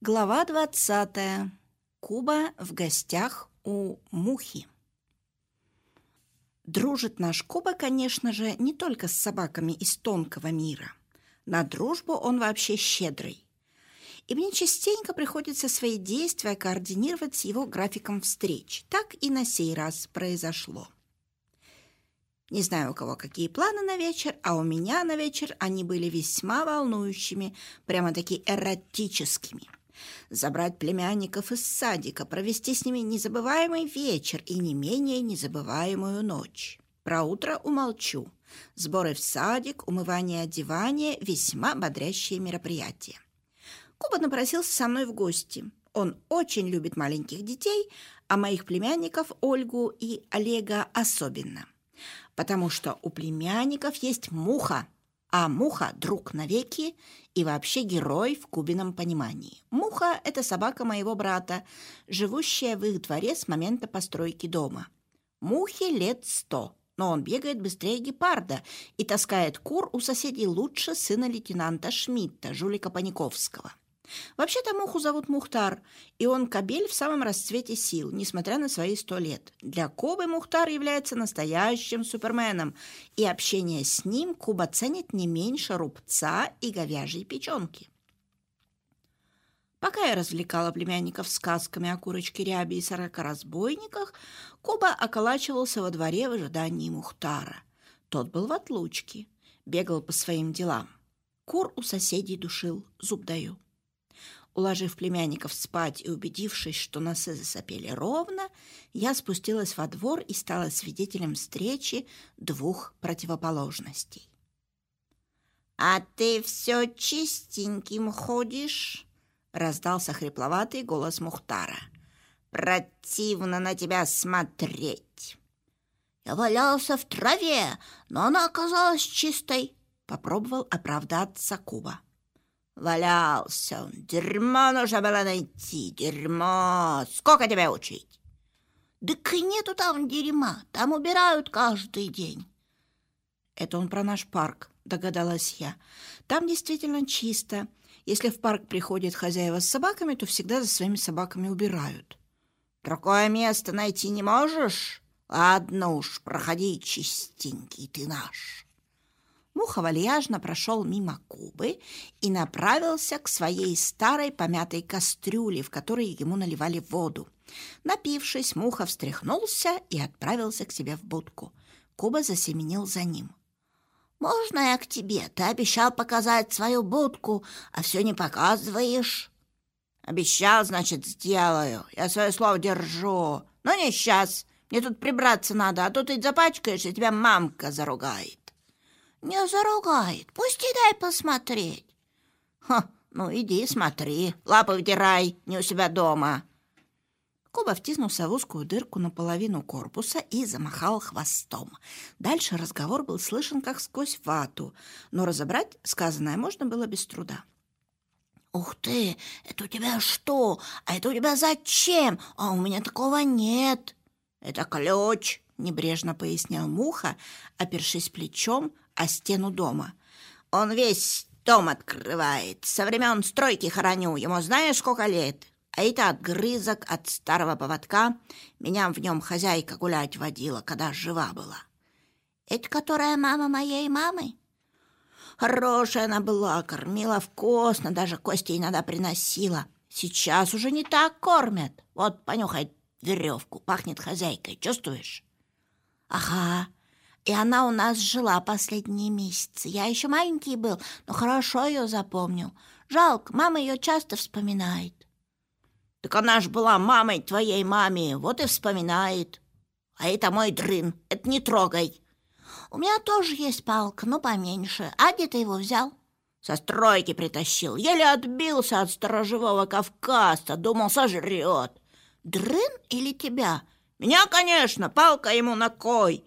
Глава двадцатая. Куба в гостях у Мухи. Дружит наш Куба, конечно же, не только с собаками из тонкого мира. На дружбу он вообще щедрый. И мне частенько приходится свои действия координировать с его графиком встреч. Так и на сей раз произошло. Не знаю, у кого какие планы на вечер, а у меня на вечер они были весьма волнующими, прямо-таки эротическими – забрать племянников из садика, провести с ними незабываемый вечер и не менее незабываемую ночь. Про утро умолчу. Сборы в садик, умывание, одевание – весьма бодрящие мероприятия. Куба напросился со мной в гости. Он очень любит маленьких детей, а моих племянников Ольгу и Олега особенно. Потому что у племянников есть муха – а Муха – друг навеки и вообще герой в Кубином понимании. Муха – это собака моего брата, живущая в их дворе с момента постройки дома. Мухе лет сто, но он бегает быстрее гепарда и таскает кур у соседей лучше сына лейтенанта Шмидта, жулика Паниковского. Вообще-то Муху зовут Мухтар, и он кобель в самом расцвете сил, несмотря на свои сто лет. Для Кубы Мухтар является настоящим суперменом, и общение с ним Куба ценит не меньше рубца и говяжьей печенки. Пока я развлекала племянников сказками о курочке ряби и сорока разбойниках, Куба околачивался во дворе в ожидании Мухтара. Тот был в отлучке, бегал по своим делам. Кур у соседей душил, зуб даю. Уложив племянников спать и убедившись, что носы засопели ровно, я спустилась во двор и стала свидетелем встречи двух противоположностей. «А ты все чистеньким ходишь?» — раздался хрипловатый голос Мухтара. «Противно на тебя смотреть!» «Я валялся в траве, но она оказалась чистой!» — попробовал оправдаться Куба. Валялся он. Дерьмо нужно было найти, дерьмо. Сколько тебя учить? Так нету там дерьма, там убирают каждый день. Это он про наш парк, догадалась я. Там действительно чисто. Если в парк приходят хозяева с собаками, то всегда за своими собаками убирают. Другое место найти не можешь? Ладно уж, проходи чистенький ты наш. Муха вальяжно прошел мимо Кубы и направился к своей старой помятой кастрюле, в которой ему наливали воду. Напившись, Муха встряхнулся и отправился к себе в будку. Куба засеменил за ним. «Можно я к тебе? Ты обещал показать свою будку, а все не показываешь». «Обещал, значит, сделаю. Я свое слово держу. Но не сейчас. Мне тут прибраться надо, а то ты запачкаешь, и тебя мамка заругает». Не заругает. Пусти дай посмотреть. Ха, ну иди смотри. Лапы вытирай, не у себя дома. Коба втиснулся в узкую дырку наполовину корпуса и замахал хвостом. Дальше разговор был слышен как сквозь вату, но разобрать сказанное можно было без труда. «Ух ты! Это у тебя что? А это у тебя зачем? А у меня такого нет!» «Это ключ!» — небрежно пояснял Муха, опершись плечом о стену дома. Он весь дом открывает. Со времен стройки хороню. Ему знаешь, сколько лет? А это отгрызок от старого поводка. Меня в нем хозяйка гулять водила, когда жива была. Это которая мама моей мамы? Хорошая она была, кормила вкусно, даже кости иногда приносила. Сейчас уже не так кормят. Вот понюхай веревку, пахнет хозяйкой, чувствуешь? Ага, и она у нас жила последние месяцы. Я еще маленький был, но хорошо ее запомнил. Жалко, мама ее часто вспоминает. Так она ж была мамой твоей маме, вот и вспоминает. А это мой дрын, это не трогай. У меня тоже есть палка, но поменьше. А где ты его взял? Со стройки притащил. Еле отбился от сторожевого кавказа, думал, сожрет. Дрын или тебя? Меня, конечно, палка ему на кой.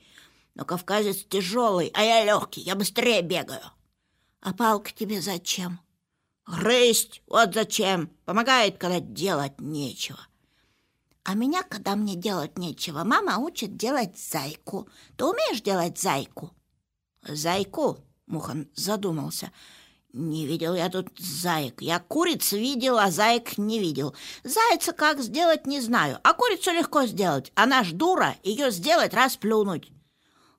Но кавказец тяжелый, а я легкий, я быстрее бегаю. А палка тебе зачем? Грызть, вот зачем. Помогает, когда делать нечего. А меня, когда мне делать нечего, мама учит делать зайку. Ты умеешь делать зайку? Зайку? Мухан задумался. Не видел я тут заек. Я куриц видел, а заек не видел. Зайца как сделать, не знаю. А курицу легко сделать. Она ж дура, ее сделать, расплюнуть.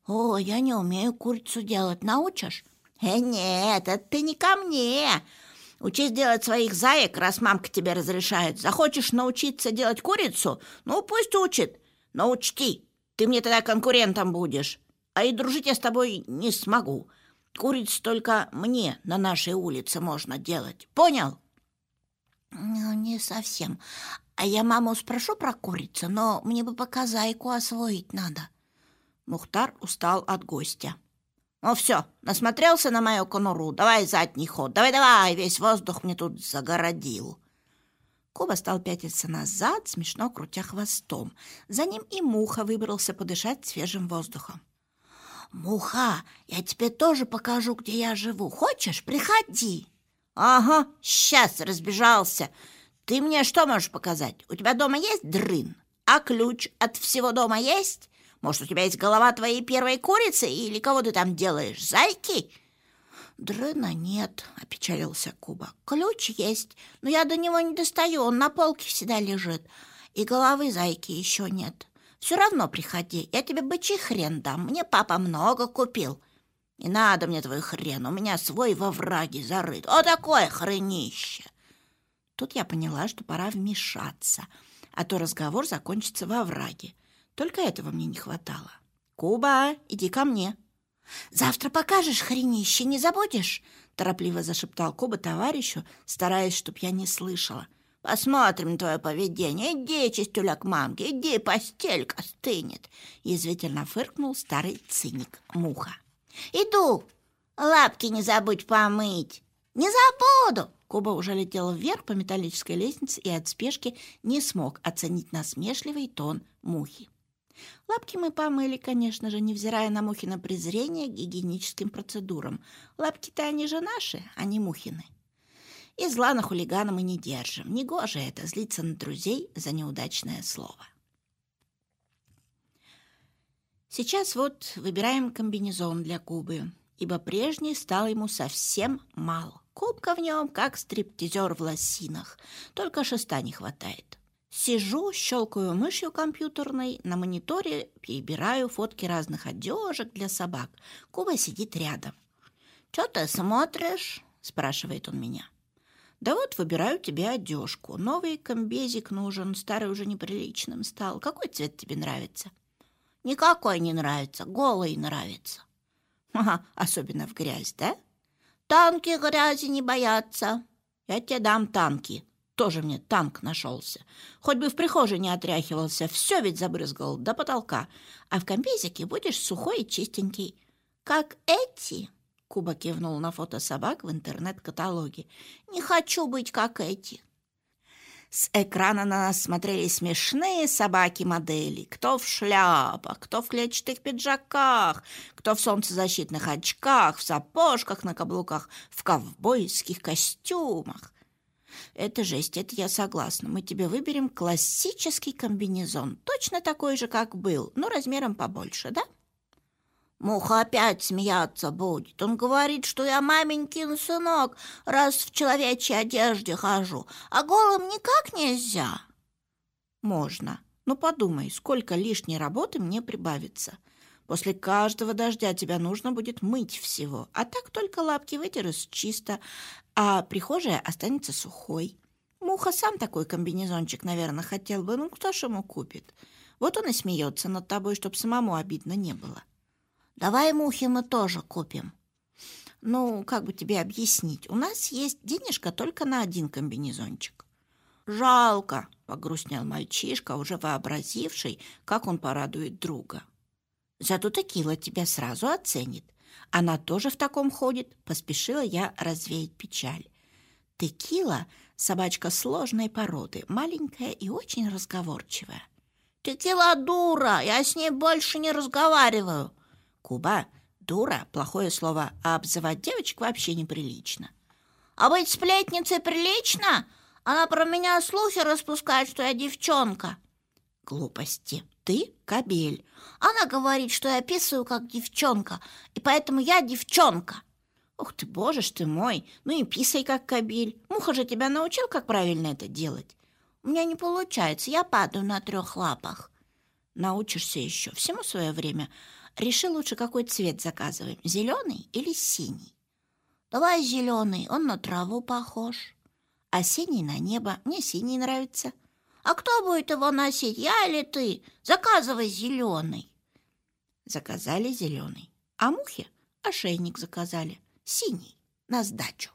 О, я не умею курицу делать. Научишь? Э, нет, это ты не ко мне. Учись делать своих заек, раз мамка тебе разрешает. Захочешь научиться делать курицу? Ну, пусть учит. Но учти, ты мне тогда конкурентом будешь. А и дружить я с тобой не смогу. Куриц только мне на нашей улице можно делать. Понял? Ну, не совсем. А я маму спрошу про курицу, но мне бы пока зайку освоить надо. Мухтар устал от гостя. Ну все, насмотрелся на мою конуру. Давай задний ход. Давай-давай, весь воздух мне тут загородил. Коба стал пятиться назад, смешно крутя хвостом. За ним и Муха выбрался подышать свежим воздухом. «Муха, я тебе тоже покажу, где я живу. Хочешь? Приходи!» «Ага, сейчас разбежался. Ты мне что можешь показать? У тебя дома есть дрын? А ключ от всего дома есть? Может, у тебя есть голова твоей первой курицы? Или кого ты там делаешь? Зайки?» «Дрына нет», — опечалился Куба. «Ключ есть, но я до него не достаю, он на полке всегда лежит. И головы зайки еще нет. Все равно приходи, я тебе бычий хрен дам, мне папа много купил. Не надо мне твой хрен, у меня свой во враге зарыт. О, такое хренище!» Тут я поняла, что пора вмешаться, а то разговор закончится во враге. Только этого мне не хватало. «Куба, иди ко мне!» «Завтра покажешь хренище, не забудешь?» Торопливо зашептал Куба товарищу, стараясь, чтоб я не слышала. Посмотрим твое поведение. Иди, чистюля, к мамке, иди, постелька стынет. Язвительно фыркнул старый циник Муха. Иду. Лапки не забудь помыть. Не забуду. Куба уже летел вверх по металлической лестнице и от спешки не смог оценить насмешливый тон Мухи. Лапки мы помыли, конечно же, невзирая на Мухина презрение к гигиеническим процедурам. Лапки-то они же наши, а не Мухины. И зла на хулигана мы не держим. Негоже это, злиться на друзей за неудачное слово. Сейчас вот выбираем комбинезон для Кубы, ибо прежний стал ему совсем мал. Кубка в нем, как стриптизер в лосинах, только шеста не хватает. Сижу, щелкаю мышью компьютерной, на мониторе перебираю фотки разных одежек для собак. Куба сидит рядом. «Чё ты смотришь?» – спрашивает он меня. Да вот выбираю тебе одежку. Новый комбезик нужен, старый уже неприличным стал. Какой цвет тебе нравится? Никакой не нравится, голый нравится. Ага, особенно в грязь, да? Танки грязи не боятся. Я тебе дам танки. Тоже мне танк нашелся. Хоть бы в прихожей не отряхивался, все ведь забрызгал до потолка. А в комбезике будешь сухой и чистенький. Как эти. Куба кивнул на фото собак в интернет-каталоге. «Не хочу быть как эти». С экрана на нас смотрели смешные собаки-модели. Кто в шляпах, кто в клетчатых пиджаках, кто в солнцезащитных очках, в сапожках на каблуках, в ковбойских костюмах. Это жесть, это я согласна. Мы тебе выберем классический комбинезон, точно такой же, как был, но размером побольше, да? Муха опять смеяться будет. Он говорит, что я маменькин сынок, раз в человечьей одежде хожу, а голым никак нельзя. Можно. Но подумай, сколько лишней работы мне прибавится. После каждого дождя тебя нужно будет мыть всего, а так только лапки вытерешь чисто, а прихожая останется сухой. Муха сам такой комбинезончик, наверное, хотел бы, ну кто ж ему купит? Вот он и смеется над тобой, чтоб самому обидно не было. Давай мухи мы тоже купим. Ну, как бы тебе объяснить? У нас есть денежка только на один комбинезончик. Жалко, погрустнел мальчишка, уже вообразивший, как он порадует друга. Зато Текила тебя сразу оценит. Она тоже в таком ходит, поспешила я развеять печаль. Текила — собачка сложной породы, маленькая и очень разговорчивая. «Текила дура, я с ней больше не разговариваю», Куба — дура, плохое слово, а обзывать девочек вообще неприлично. А быть сплетницей прилично? Она про меня слухи распускает, что я девчонка. Глупости. Ты — кобель. Она говорит, что я описываю как девчонка, и поэтому я девчонка. Ух ты, боже ж ты мой, ну и писай, как кабель. Муха же тебя научил, как правильно это делать. У меня не получается, я падаю на трех лапах. Научишься еще, всему свое время. Реши лучше, какой цвет заказываем, зеленый или синий. Давай зеленый, он на траву похож. А синий на небо, мне синий нравится. А кто будет его носить, я или ты? Заказывай зеленый. Заказали зеленый, а мухе ошейник заказали, синий, на сдачу.